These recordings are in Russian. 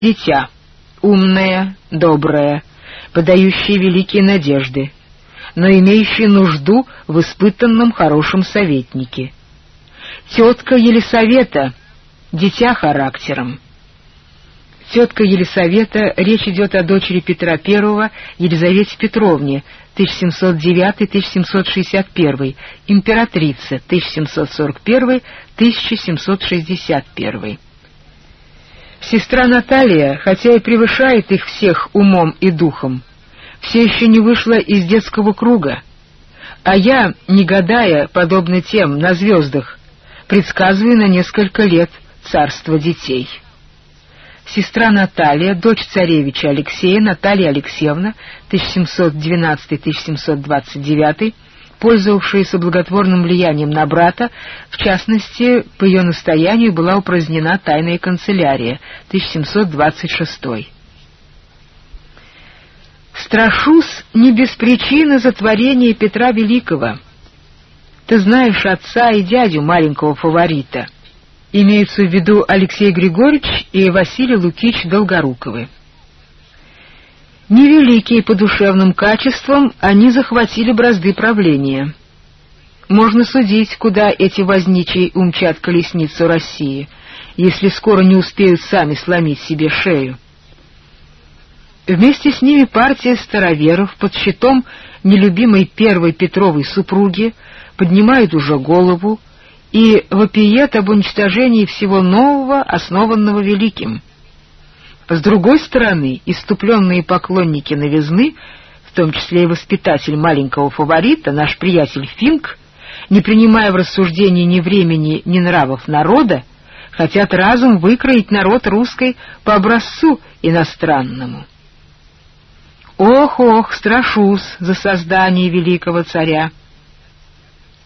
дитя, умное, доброе, подающее великие надежды, но имеющее нужду в испытанном хорошем советнике. Тетка Елисавета, дитя характером. Тетка Елисавета, речь идет о дочери Петра I, Елизавете Петровне, 1709-1761, императрица, 1741-1761. Сестра Наталья, хотя и превышает их всех умом и духом, все еще не вышла из детского круга, а я, не гадая, подобно тем, на звездах, предсказываю на несколько лет царство детей. Сестра Наталья, дочь царевича Алексея, Наталья Алексеевна, 1712-1729, пользовавшаяся благотворным влиянием на брата, в частности, по ее настоянию была упразднена тайная канцелярия, 1726. Страшусь не без причины затворения Петра Великого. Ты знаешь отца и дядю маленького фаворита. Имеются в виду Алексей Григорьевич и Василий Лукич Долгоруковы. Невеликие по душевным качествам, они захватили бразды правления. Можно судить, куда эти возничие умчат колесницу России, если скоро не успеют сами сломить себе шею. Вместе с ними партия староверов под щитом нелюбимой первой Петровой супруги поднимает уже голову и вопиет об уничтожении всего нового, основанного великим. С другой стороны, иступленные поклонники новизны, в том числе и воспитатель маленького фаворита, наш приятель Финк, не принимая в рассуждении ни времени, ни нравов народа, хотят разум выкроить народ русской по образцу иностранному. Ох-ох, страшусь за создание великого царя!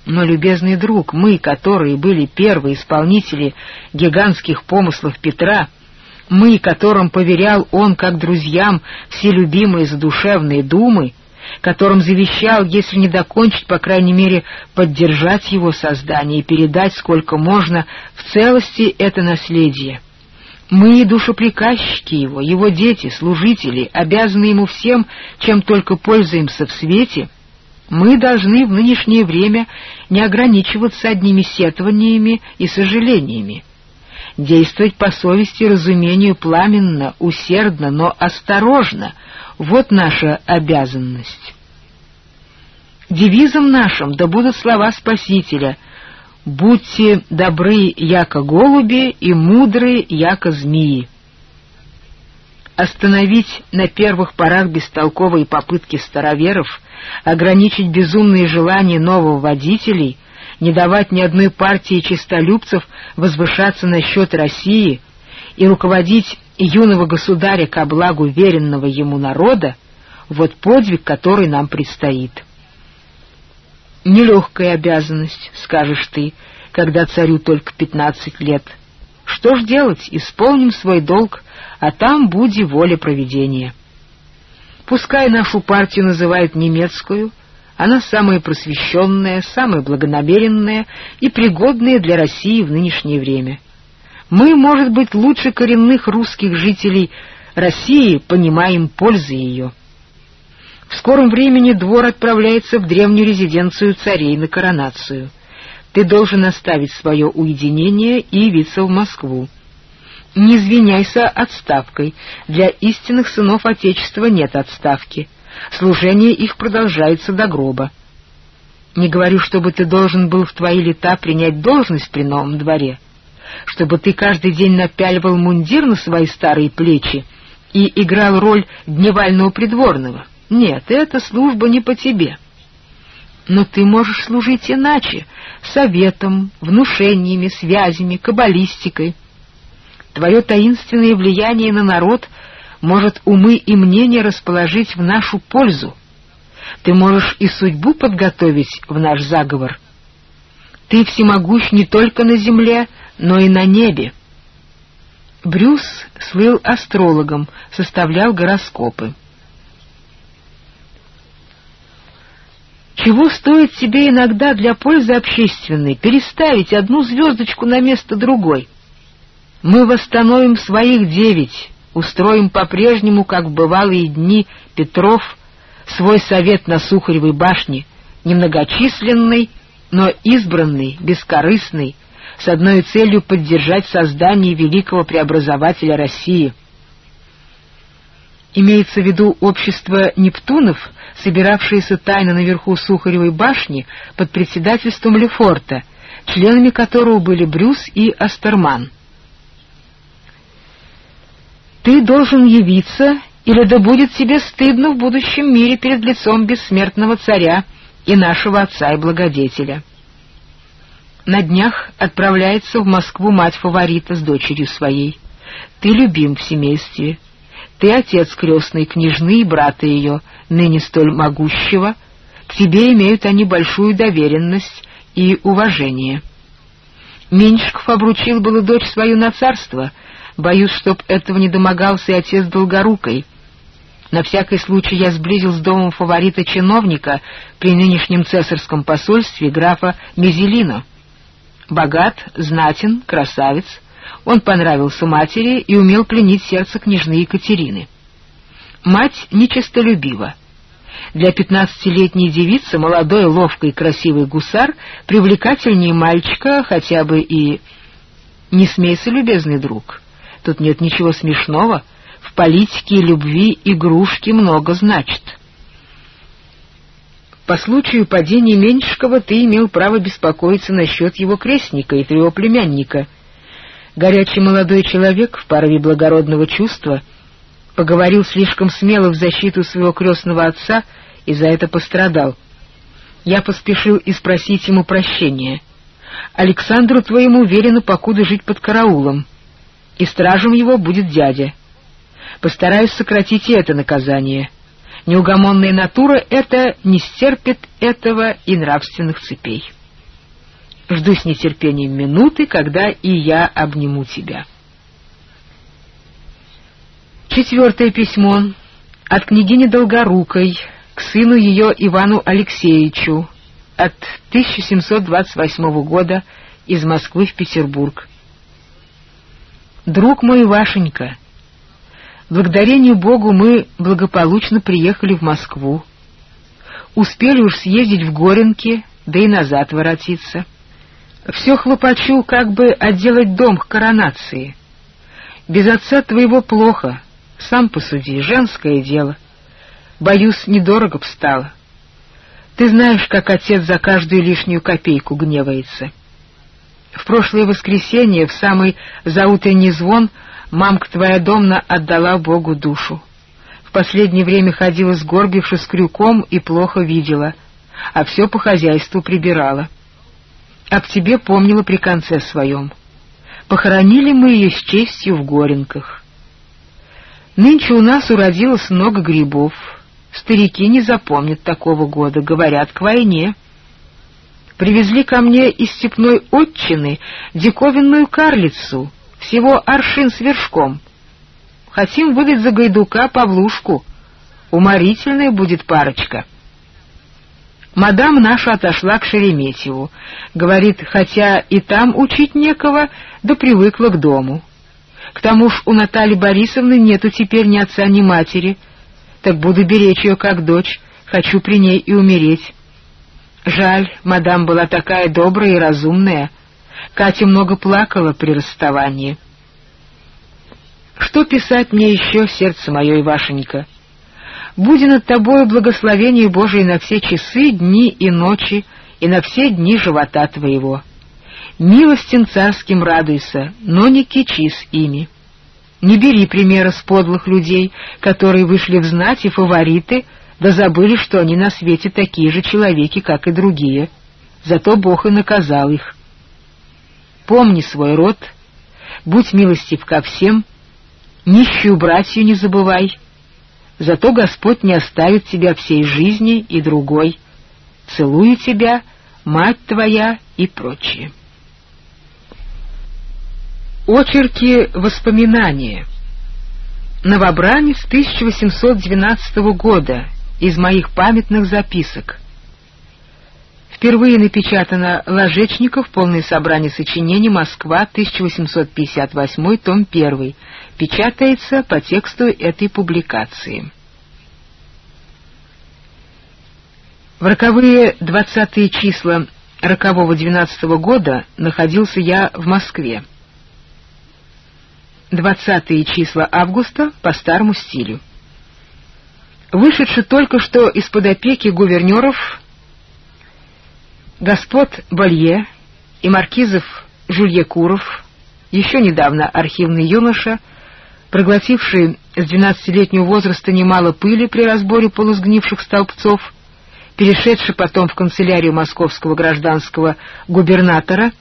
Но, любезный друг, мы, которые были первые исполнители гигантских помыслов Петра, мы, которым поверял он, как друзьям, все любимые задушевные думы, которым завещал, если не докончить, по крайней мере, поддержать его создание и передать сколько можно в целости это наследие. Мы душеприказчики его, его дети, служители, обязаны ему всем, чем только пользуемся в свете. Мы должны в нынешнее время не ограничиваться одними сетованиями и сожалениями. Действовать по совести разумению пламенно, усердно, но осторожно — вот наша обязанность. Девизом нашим да будут слова Спасителя — «Будьте добры, яко голуби, и мудры, яко змеи». Остановить на первых порах бестолковые попытки староверов, ограничить безумные желания нововводителей, не давать ни одной партии честолюбцев возвышаться на счет России и руководить юного государя ко благу веренного ему народа, вот подвиг, который нам предстоит. Нелегкая обязанность, скажешь ты, когда царю только пятнадцать лет. Что ж делать, исполним свой долг, а там буди воля проведения. Пускай нашу партию называют немецкую, она самая просвещенная, самая благонамеренная и пригодная для России в нынешнее время. Мы, может быть, лучше коренных русских жителей России понимаем пользы ее. В скором времени двор отправляется в древнюю резиденцию царей на коронацию. Ты должен оставить свое уединение и явиться в Москву. Не извиняйся отставкой. Для истинных сынов Отечества нет отставки. Служение их продолжается до гроба. Не говорю, чтобы ты должен был в твои лета принять должность при новом дворе, чтобы ты каждый день напяливал мундир на свои старые плечи и играл роль дневального придворного. Нет, эта служба не по тебе. Но ты можешь служить иначе, советом, внушениями, связями, каббалистикой. Твое таинственное влияние на народ может умы и мнения расположить в нашу пользу. Ты можешь и судьбу подготовить в наш заговор. Ты всемогущ не только на земле, но и на небе. Брюс слыл астрологом, составлял гороскопы. Чего стоит себе иногда для пользы общественной переставить одну звездочку на место другой? Мы восстановим своих девять, устроим по-прежнему, как в бывалые дни, Петров свой совет на Сухаревой башне, немногочисленный, но избранный, бескорыстный, с одной целью поддержать создание великого преобразователя России. Имеется в виду общество Нептунов, собиравшееся тайно наверху Сухаревой башни под председательством Лефорта, членами которого были Брюс и Астерман. «Ты должен явиться, или да будет тебе стыдно в будущем мире перед лицом бессмертного царя и нашего отца и благодетеля». На днях отправляется в Москву мать фаворита с дочерью своей. Ты любим в семействе. Ты отец крестной княжны и брата ее, ныне столь могущего. К тебе имеют они большую доверенность и уважение. Меньшиков обручил было дочь свою на царство. Боюсь, чтоб этого не домогался и отец Долгорукой. На всякий случай я сблизил с домом фаворита чиновника при нынешнем цесарском посольстве графа Мезелино. Богат, знатен, красавец. Он понравился матери и умел пленить сердце княжны Екатерины. Мать нечистолюбива. Для пятнадцатилетней девицы молодой, ловкий и красивый гусар привлекательнее мальчика хотя бы и... Не смейся, любезный друг, тут нет ничего смешного. В политике любви игрушки много значит. По случаю падения Меньшикова ты имел право беспокоиться насчет его крестника и твоего племянника. Горячий молодой человек в порыве благородного чувства поговорил слишком смело в защиту своего крестного отца и за это пострадал. Я поспешил и спросить ему прощения. Александру твоему велено покуда жить под караулом, и стражем его будет дядя. Постараюсь сократить и это наказание». Неугомонная натура эта не стерпит этого и нравственных цепей. Жду с нетерпением минуты, когда и я обниму тебя. Четвертое письмо от княгини Долгорукой к сыну ее Ивану Алексеевичу от 1728 года из Москвы в Петербург. «Друг мой Вашенька, Благодарению Богу мы благополучно приехали в Москву. Успели уж съездить в Горенки, да и назад воротиться. Все хлопочу, как бы отделать дом к коронации. Без отца твоего плохо, сам посуди, женское дело. Боюсь, недорого б стало. Ты знаешь, как отец за каждую лишнюю копейку гневается. В прошлое воскресенье, в самый заутренний звон, Мамка твоя домна отдала Богу душу. В последнее время ходила сгорбившись крюком и плохо видела, а все по хозяйству прибирала. Об тебе помнила при конце своем. Похоронили мы ее с честью в Горенках. Нынче у нас уродилось много грибов. Старики не запомнят такого года, говорят, к войне. Привезли ко мне из степной отчины диковинную карлицу — всего аршин с вершком. Хотим выдать за гайдука Павлушку. Уморительная будет парочка. Мадам наша отошла к Шереметьеву. Говорит, хотя и там учить некого, да привыкла к дому. К тому ж у Натальи Борисовны нету теперь ни отца, ни матери. Так буду беречь ее как дочь, хочу при ней и умереть. Жаль, мадам была такая добрая и разумная — Катя много плакала при расставании. Что писать мне еще, сердце мое и вашенька? Буди над тобою благословение Божие на все часы, дни и ночи, и на все дни живота твоего. Милостин царским радуйся, но не кичись ими. Не бери примера с подлых людей, которые вышли в знать и фавориты, да забыли, что они на свете такие же человеки, как и другие. Зато Бог и наказал их. Помни свой род, будь милостив ко всем, нищую братью не забывай. Зато Господь не оставит тебя всей жизни и другой. Целую тебя, мать твоя и прочее. Очерки воспоминания. Новобранец 1812 года из моих памятных записок. Впервые напечатано «Ложечников. Полное собрание сочинений. Москва. 1858. Том 1». Печатается по тексту этой публикации. В роковые двадцатые числа рокового двенадцатого года находился я в Москве. Двадцатые числа августа по старому стилю. Вышедший только что из-под опеки гувернеров господ Болье и маркизов Жульекуров, еще недавно архивный юноша, проглотивший с двенадцатилетнего возраста немало пыли при разборе полусгнивших столбцов, перешедший потом в канцелярию московского гражданского губернатора,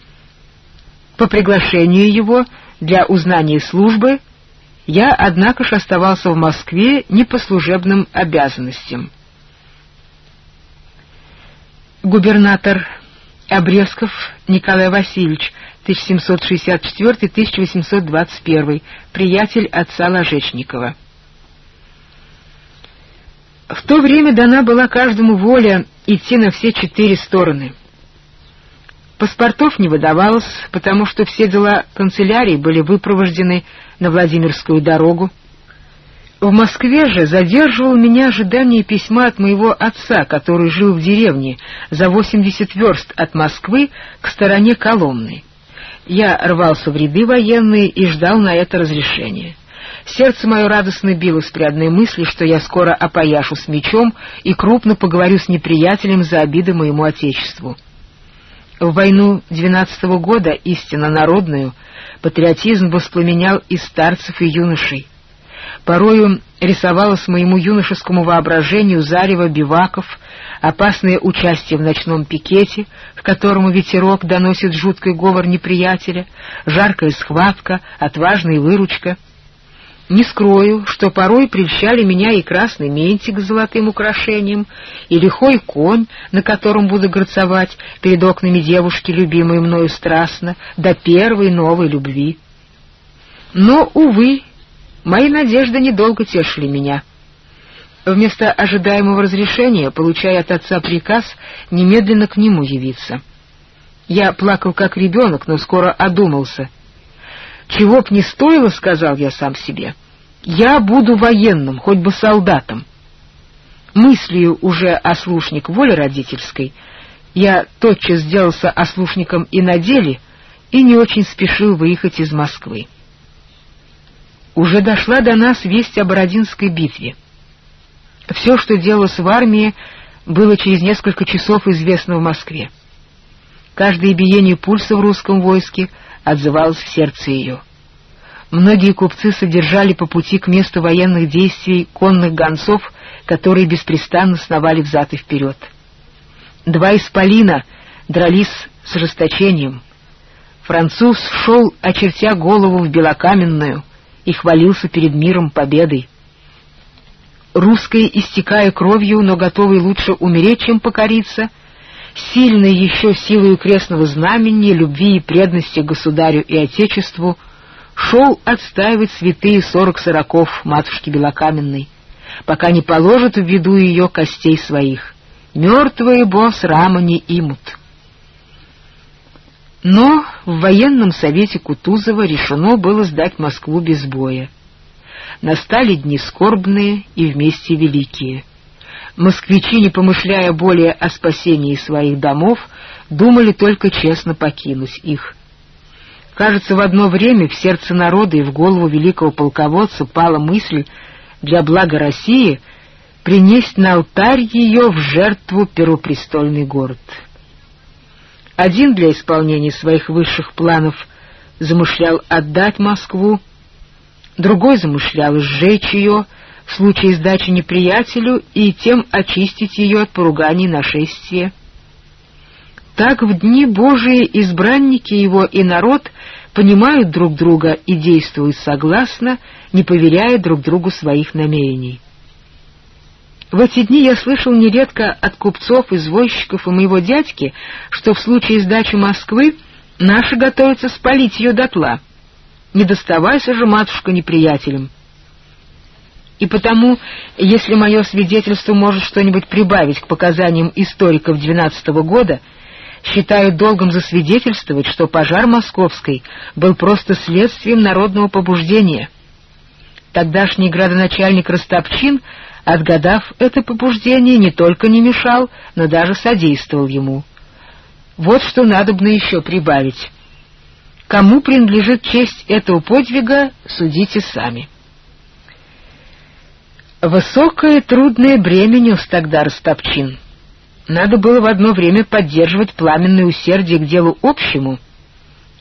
по приглашению его для узнания службы, я, однако ж, оставался в Москве не по служебным обязанностям. Губернатор Обрезков Николай Васильевич, 1764-1821, приятель отца Ложечникова. В то время дана была каждому воля идти на все четыре стороны. Паспортов не выдавалось, потому что все дела канцелярии были выпровождены на Владимирскую дорогу. В Москве же задерживал меня ожидание письма от моего отца, который жил в деревне за 80 верст от Москвы к стороне Коломны. Я рвался в ряды военные и ждал на это разрешения. Сердце мое радостно билось при одной мысли, что я скоро опояшу с мечом и крупно поговорю с неприятелем за обиды моему отечеству. В войну двенадцатого года, истинно народную, патриотизм воспламенял и старцев, и юношей. Порою рисовалось моему юношескому воображению зарево биваков, опасное участие в ночном пикете, к которому ветерок доносит жуткий говор неприятеля, жаркая схватка, отважная выручка — не скрою, что порой прельщали меня и красный ментик с золотым украшением, и лихой конь, на котором буду горцевать перед окнами девушки, любимой мною страстно, до первой новой любви. Но, увы, мои надежды недолго тешили меня. Вместо ожидаемого разрешения, получая от отца приказ, немедленно к нему явиться. Я плакал как ребенок, но скоро одумался — чего б не стоило, сказал я сам себе, я буду военным, хоть бы солдатом. Мыслью уже ослушник воли родительской, я тотчас сделался ослушником и на деле, и не очень спешил выехать из Москвы. Уже дошла до нас весть о Бородинской битве. Все, что делалось в армии, было через несколько часов известно в Москве. Каждое биение пульса в русском войске отзывалось в сердце ее. Многие купцы содержали по пути к месту военных действий конных гонцов, которые беспрестанно сновали взад и вперед. Два исполина дрались с ожесточением. Француз шел, очертя голову в белокаменную, и хвалился перед миром победой. Русские, истекая кровью, но готовые лучше умереть, чем покориться, сильные еще силою крестного знамени, любви и преданности государю и отечеству — шел отстаивать святые сорок сороков матушки Белокаменной, пока не положат в виду ее костей своих. Мертвые босс рама не имут. Но в военном совете Кутузова решено было сдать Москву без боя. Настали дни скорбные и вместе великие. Москвичи, не помышляя более о спасении своих домов, думали только честно покинуть их — Кажется, в одно время в сердце народа и в голову великого полководца пала мысль для блага России принести на алтарь ее в жертву первопрестольный город. Один для исполнения своих высших планов замышлял отдать Москву, другой замышлял сжечь ее в случае сдачи неприятелю и тем очистить ее от поруганий нашествия. Так в дни Божии избранники его и народ понимают друг друга и действуют согласно, не поверяя друг другу своих намерений. В эти дни я слышал нередко от купцов, извозчиков и моего дядьки, что в случае сдачи Москвы наши готовятся спалить ее дотла. Не доставайся же, матушка, неприятелям. И потому, если мое свидетельство может что-нибудь прибавить к показаниям историков двенадцатого года, считаю долгом засвидетельствовать, что пожар Московской был просто следствием народного побуждения. Тогдашний градоначальник Ростопчин, отгадав это побуждение, не только не мешал, но даже содействовал ему. Вот что надобно еще прибавить. Кому принадлежит честь этого подвига, судите сами. Высокое трудное бремя нес тогда Ростопчин. Надо было в одно время поддерживать пламенное усердие к делу общему,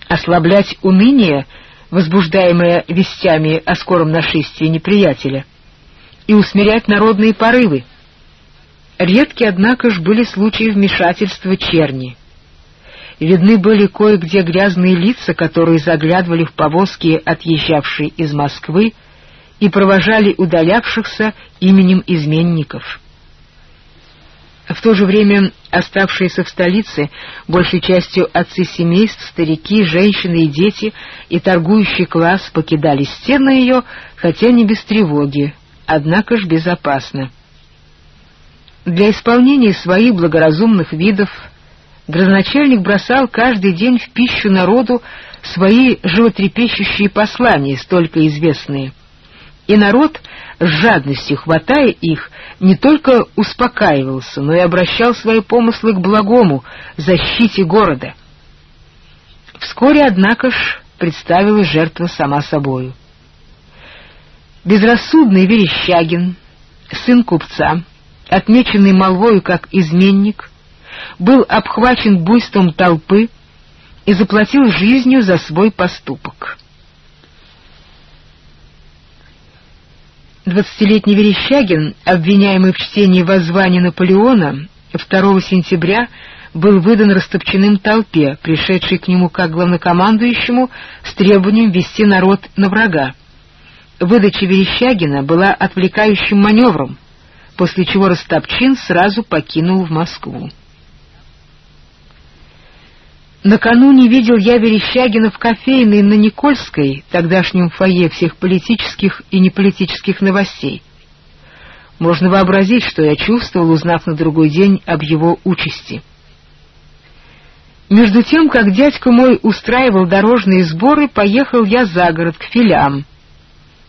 ослаблять уныние, возбуждаемое вестями о скором нашествии неприятеля, и усмирять народные порывы. Редки, однако ж, были случаи вмешательства черни. Видны были кое-где грязные лица, которые заглядывали в повозки, отъезжавшие из Москвы, и провожали удалявшихся именем изменников. В то же время оставшиеся в столице, большей частью отцы семейств, старики, женщины и дети, и торгующий класс покидали стены ее, хотя не без тревоги, однако ж безопасно. Для исполнения своих благоразумных видов градоначальник бросал каждый день в пищу народу свои животрепещущие послания, столько известные. И народ, с жадностью хватая их, не только успокаивался, но и обращал свои помыслы к благому, защите города. Вскоре, однако ж, представилась жертва сама собою. Безрассудный Верещагин, сын купца, отмеченный молвою как изменник, был обхвачен буйством толпы и заплатил жизнью за свой поступок. Двадцатилетний Верещагин, обвиняемый в чтении воззвания Наполеона, 2 сентября был выдан растопченным толпе, пришедшей к нему как главнокомандующему с требованием вести народ на врага. Выдача Верещагина была отвлекающим маневром, после чего Растопчин сразу покинул в Москву. Накануне видел я Верещагина в кофейной на Никольской, тогдашнем фойе всех политических и неполитических новостей. Можно вообразить, что я чувствовал, узнав на другой день об его участи. Между тем, как дядька мой устраивал дорожные сборы, поехал я за город к филям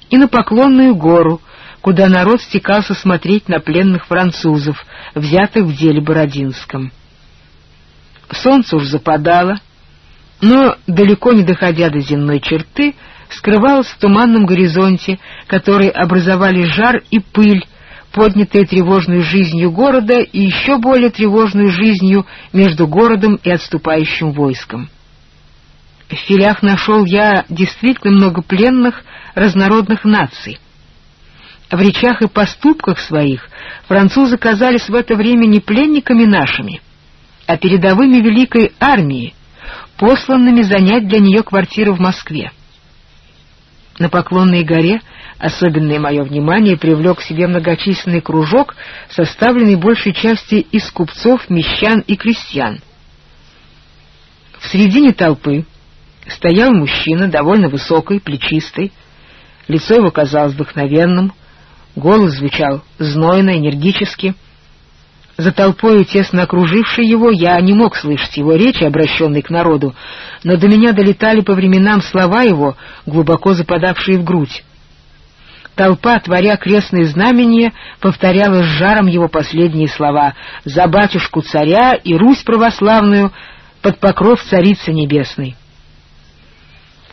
и на Поклонную гору, куда народ стекался смотреть на пленных французов, взятых в деле Бородинском. Солнце уж западало, но, далеко не доходя до земной черты, скрывалось в туманном горизонте, который образовали жар и пыль, поднятые тревожной жизнью города и еще более тревожной жизнью между городом и отступающим войском. В филях нашел я действительно много пленных разнородных наций. В речах и поступках своих французы казались в это время не пленниками нашими, а передовыми великой армии, посланными занять для нее квартиру в Москве. На Поклонной горе особенное мое внимание привлек к себе многочисленный кружок, составленный большей части из купцов, мещан и крестьян. В середине толпы стоял мужчина, довольно высокий, плечистый, лицо его казалось вдохновенным, голос звучал знойно, энергически — за толпою, тесно окружившей его, я не мог слышать его речи, обращенной к народу, но до меня долетали по временам слова его, глубоко западавшие в грудь. Толпа, творя крестные знамения, повторяла с жаром его последние слова «За батюшку царя и Русь православную под покров царицы небесной».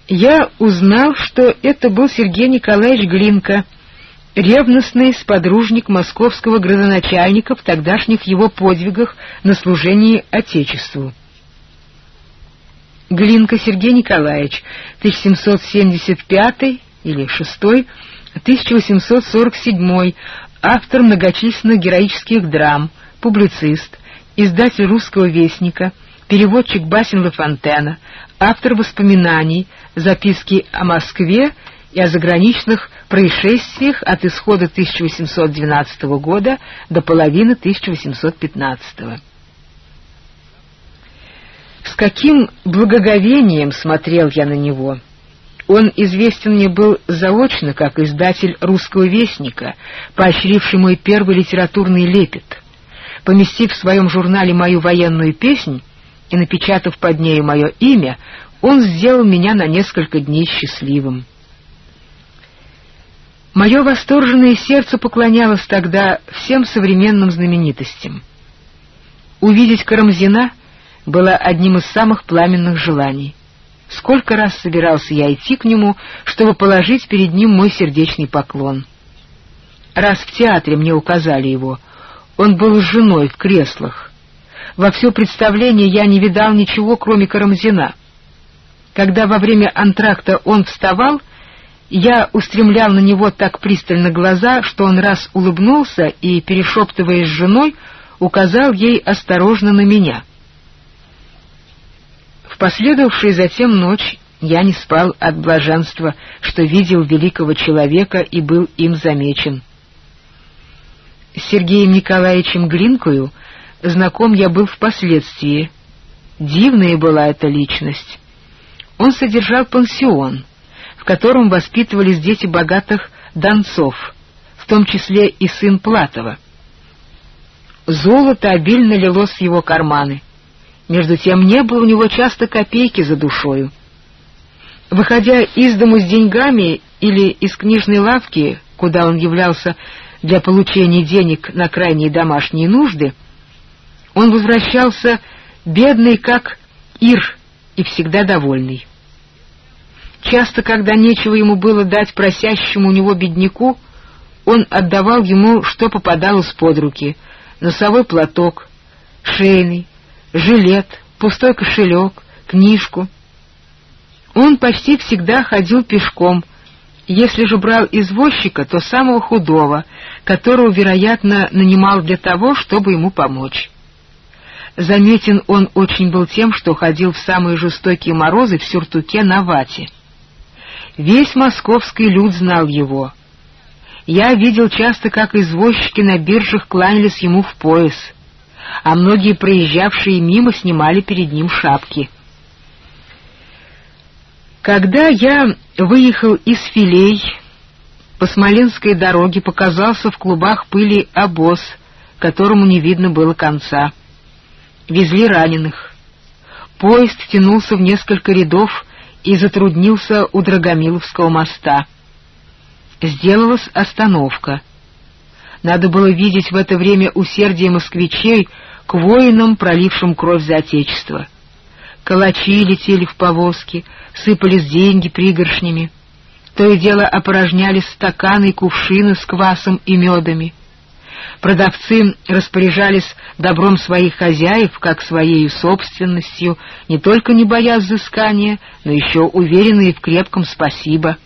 Я узнал, что это был Сергей Николаевич Глинка — ревностный сподружник московского градоначальника в тогдашних его подвигах на служении Отечеству. Глинка Сергей Николаевич, 1775 или 6 1847 автор многочисленных героических драм, публицист, издатель «Русского вестника», переводчик басен Ла автор воспоминаний, записки о Москве и о заграничных происшествиях от исхода 1812 года до половины 1815. С каким благоговением смотрел я на него. Он известен мне был заочно как издатель «Русского вестника», поощривший мой первый литературный лепет. Поместив в своем журнале мою военную песнь и напечатав под нею мое имя, он сделал меня на несколько дней счастливым. Мое восторженное сердце поклонялось тогда всем современным знаменитостям. Увидеть Карамзина было одним из самых пламенных желаний. Сколько раз собирался я идти к нему, чтобы положить перед ним мой сердечный поклон. Раз в театре мне указали его. Он был с женой в креслах. Во все представление я не видал ничего, кроме Карамзина. Когда во время антракта он вставал, я устремлял на него так пристально глаза, что он раз улыбнулся и, перешептываясь с женой, указал ей осторожно на меня. В последовавшую затем ночь я не спал от блаженства, что видел великого человека и был им замечен. С Сергеем Николаевичем Глинкою знаком я был впоследствии. Дивная была эта личность. Он содержал пансион — котором воспитывались дети богатых донцов, в том числе и сын Платова. Золото обильно лилось в его карманы. Между тем не было у него часто копейки за душою. Выходя из дому с деньгами или из книжной лавки, куда он являлся для получения денег на крайние домашние нужды, он возвращался бедный, как Ир, и всегда довольный. Часто, когда нечего ему было дать просящему у него бедняку, он отдавал ему, что попадалось под руки — носовой платок, шейный, жилет, пустой кошелек, книжку. Он почти всегда ходил пешком, если же брал извозчика, то самого худого, которого, вероятно, нанимал для того, чтобы ему помочь. Заметен он очень был тем, что ходил в самые жестокие морозы в сюртуке на вате — Весь московский люд знал его. Я видел часто, как извозчики на биржах кланялись ему в пояс, а многие проезжавшие мимо снимали перед ним шапки. Когда я выехал из филей, по Смоленской дороге показался в клубах пыли обоз, которому не видно было конца. Везли раненых. Поезд тянулся в несколько рядов, и затруднился у Драгомиловского моста. Сделалась остановка. Надо было видеть в это время усердие москвичей к воинам, пролившим кровь за Отечество. Калачи летели в повозки, сыпались деньги пригоршнями. То и дело опорожнялись стаканы и кувшины с квасом и медами. Продавцы распоряжались добром своих хозяев, как своей собственностью, не только не боясь взыскания, но еще уверенные в крепком спасибо.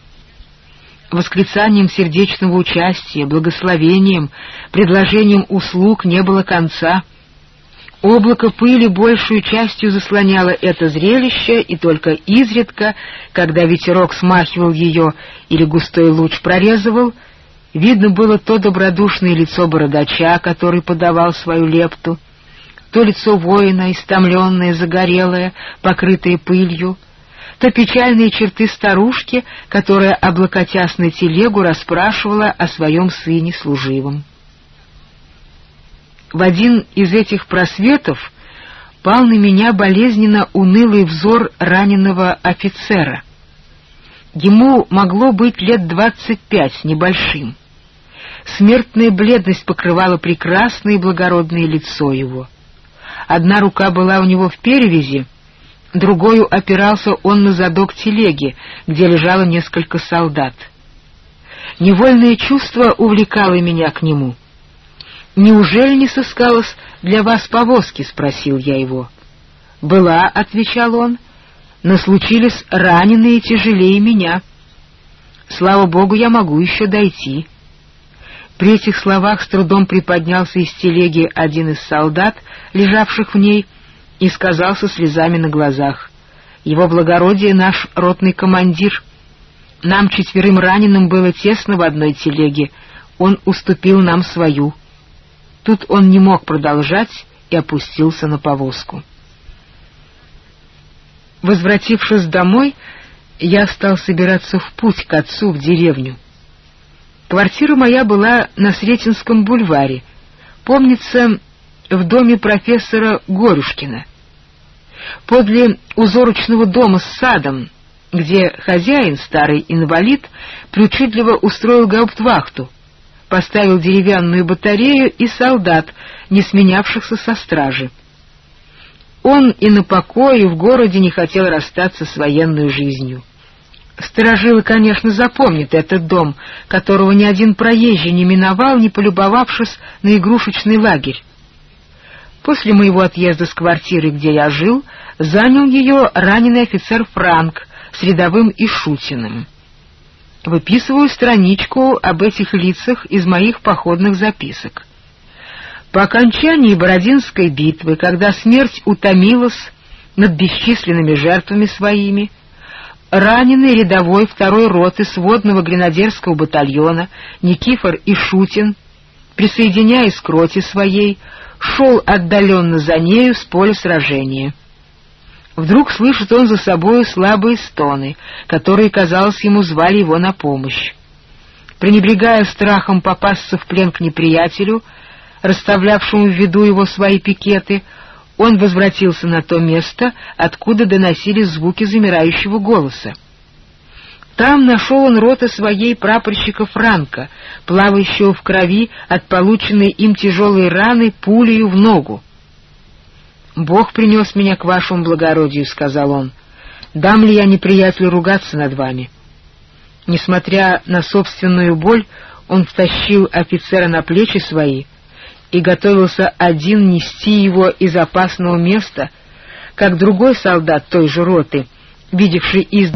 Восклицанием сердечного участия, благословением, предложением услуг не было конца. Облако пыли большую частью заслоняло это зрелище, и только изредка, когда ветерок смахивал ее или густой луч прорезывал, Видно было то добродушное лицо бородача, который подавал свою лепту, то лицо воина, истомленное, загорелое, покрытое пылью, то печальные черты старушки, которая, облокотясь на телегу, расспрашивала о своем сыне служивом. В один из этих просветов пал на меня болезненно унылый взор раненого офицера. Ему могло быть лет двадцать пять, небольшим. Смертная бледность покрывала прекрасное и благородное лицо его. Одна рука была у него в перевязи, другою опирался он на задок телеги, где лежало несколько солдат. Невольное чувство увлекало меня к нему. «Неужели не сыскалось для вас повозки?» — спросил я его. «Была», — отвечал он, — «но случились раненые тяжелее меня. Слава Богу, я могу еще дойти». При этих словах с трудом приподнялся из телеги один из солдат, лежавших в ней, и сказал со слезами на глазах. «Его благородие наш ротный командир. Нам четверым раненым было тесно в одной телеге. Он уступил нам свою». Тут он не мог продолжать и опустился на повозку. Возвратившись домой, я стал собираться в путь к отцу в деревню. Квартира моя была на Сретенском бульваре, помнится, в доме профессора Горюшкина. Подле узорочного дома с садом, где хозяин, старый инвалид, причудливо устроил гауптвахту, поставил деревянную батарею и солдат, не сменявшихся со стражи. Он и на покое в городе не хотел расстаться с военной жизнью. Сторожилы, конечно, запомнят этот дом, которого ни один проезжий не миновал, не полюбовавшись на игрушечный лагерь. После моего отъезда с квартиры, где я жил, занял ее раненый офицер Франк с рядовым Ишутиным. Выписываю страничку об этих лицах из моих походных записок. По окончании Бородинской битвы, когда смерть утомилась над бесчисленными жертвами своими, раненый рядовой второй роты сводного гренадерского батальона Никифор Ишутин, присоединяясь к роте своей, шел отдаленно за нею с поля сражения. Вдруг слышит он за собою слабые стоны, которые, казалось, ему звали его на помощь. Пренебрегая страхом попасться в плен к неприятелю, расставлявшему в виду его свои пикеты, он возвратился на то место, откуда доносились звуки замирающего голоса. Там нашел он рота своей прапорщика Франка, плавающего в крови от полученной им тяжелой раны пулею в ногу. «Бог принес меня к вашему благородию», — сказал он. «Дам ли я неприятелю ругаться над вами?» Несмотря на собственную боль, он втащил офицера на плечи свои и готовился один нести его из опасного места, как другой солдат той же роты, видевший из